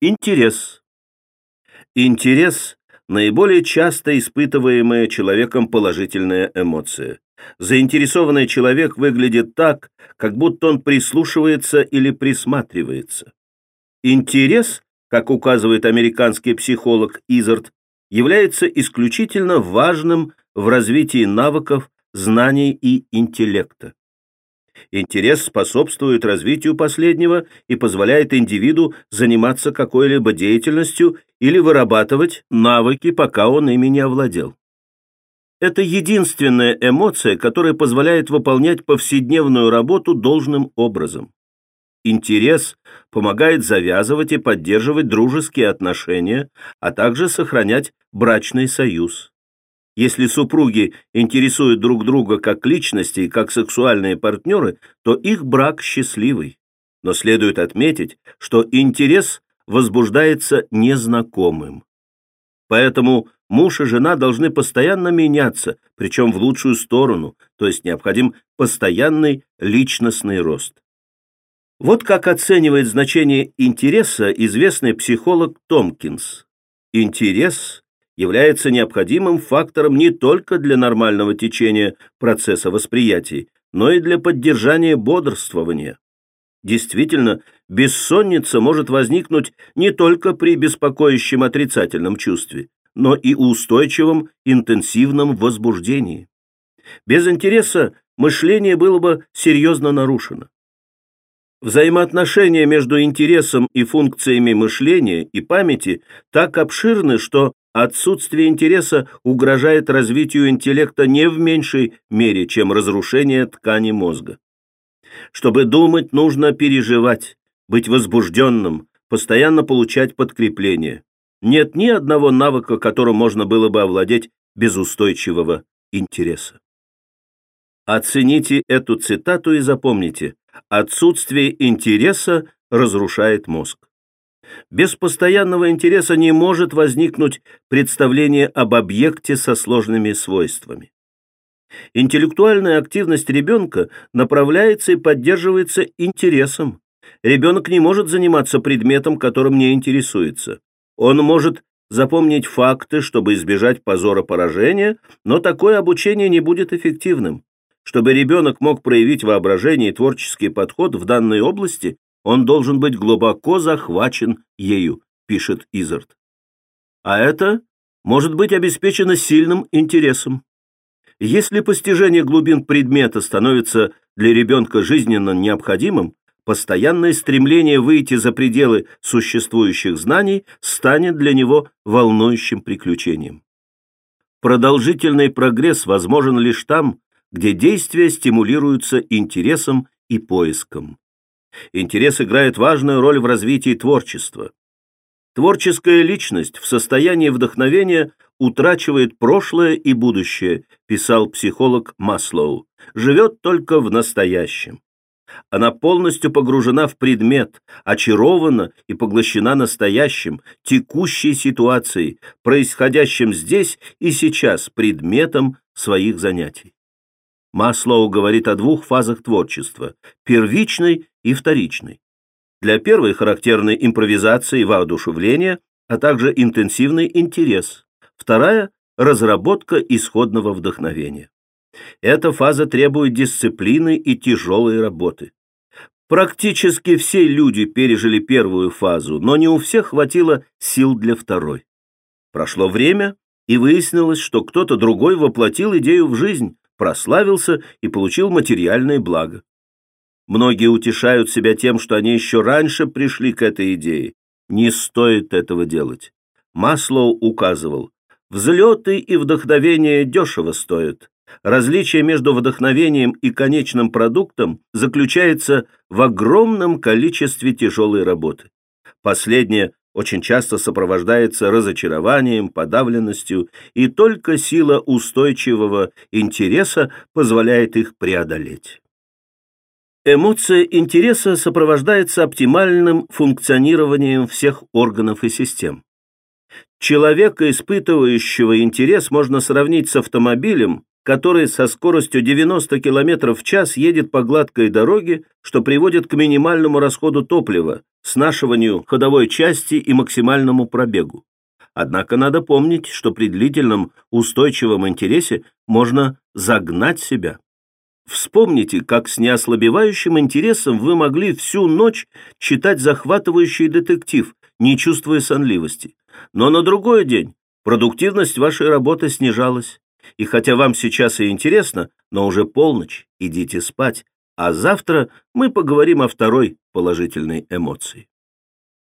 Интерес. Интерес – наиболее часто испытываемая человеком положительная эмоция. Заинтересованный человек выглядит так, как будто он прислушивается или присматривается. Интерес, как указывает американский психолог Изард, является исключительно важным в развитии навыков, знаний и интеллекта. Интерес способствует развитию последнего и позволяет индивиду заниматься какой-либо деятельностью или вырабатывать навыки, пока он ими не овладел. Это единственная эмоция, которая позволяет выполнять повседневную работу должным образом. Интерес помогает завязывать и поддерживать дружеские отношения, а также сохранять брачный союз. Если супруги интересуют друг друга как личности и как сексуальные партнеры, то их брак счастливый. Но следует отметить, что интерес возбуждается незнакомым. Поэтому муж и жена должны постоянно меняться, причем в лучшую сторону, то есть необходим постоянный личностный рост. Вот как оценивает значение интереса известный психолог Томкинс. Интерес является необходимым фактором не только для нормального течения процесса восприятий, но и для поддержания бодрствования. Действительно, бессонница может возникнуть не только при беспокоящем отрицательном чувстве, но и устойчивом интенсивном возбуждении. Без интереса мышление было бы серьезно нарушено. Взаимоотношения между интересом и функциями мышления и памяти так обширны, что Отсутствие интереса угрожает развитию интеллекта не в меньшей мере, чем разрушение ткани мозга. Чтобы думать, нужно переживать, быть возбужденным, постоянно получать подкрепление. Нет ни одного навыка, которым можно было бы овладеть без устойчивого интереса. Оцените эту цитату и запомните, отсутствие интереса разрушает мозг. Без постоянного интереса не может возникнуть представление об объекте со сложными свойствами. Интеллектуальная активность ребенка направляется и поддерживается интересом. Ребенок не может заниматься предметом, которым не интересуется. Он может запомнить факты, чтобы избежать позора поражения, но такое обучение не будет эффективным. Чтобы ребенок мог проявить воображение и творческий подход в данной области, он должен быть глубоко захвачен ею, пишет Изард. А это может быть обеспечено сильным интересом. Если постижение глубин предмета становится для ребенка жизненно необходимым, постоянное стремление выйти за пределы существующих знаний станет для него волнующим приключением. Продолжительный прогресс возможен лишь там, где действия стимулируются интересом и поиском. Интерес играет важную роль в развитии творчества. Творческая личность в состоянии вдохновения утрачивает прошлое и будущее, писал психолог Маслоу, живет только в настоящем. Она полностью погружена в предмет, очарована и поглощена настоящим, текущей ситуацией, происходящим здесь и сейчас предметом своих занятий. Маслоу говорит о двух фазах творчества – первичной и вторичной. Для первой характерны импровизация и воодушевление, а также интенсивный интерес. Вторая – разработка исходного вдохновения. Эта фаза требует дисциплины и тяжелой работы. Практически все люди пережили первую фазу, но не у всех хватило сил для второй. Прошло время, и выяснилось, что кто-то другой воплотил идею в жизнь, прославился и получил материальное благо. Многие утешают себя тем, что они еще раньше пришли к этой идее. Не стоит этого делать. Маслоу указывал, взлеты и вдохновение дешево стоят. Различие между вдохновением и конечным продуктом заключается в огромном количестве тяжелой работы. Последнее очень часто сопровождается разочарованием, подавленностью, и только сила устойчивого интереса позволяет их преодолеть. Эмоция интереса сопровождается оптимальным функционированием всех органов и систем. Человека, испытывающего интерес, можно сравнить с автомобилем, который со скоростью 90 км в час едет по гладкой дороге, что приводит к минимальному расходу топлива, снашиванию ходовой части и максимальному пробегу. Однако надо помнить, что при длительном устойчивом интересе можно загнать себя. Вспомните, как с неослабевающим интересом вы могли всю ночь читать захватывающий детектив, не чувствуя сонливости. Но на другой день продуктивность вашей работы снижалась. И хотя вам сейчас и интересно, но уже полночь, идите спать, а завтра мы поговорим о второй положительной эмоции.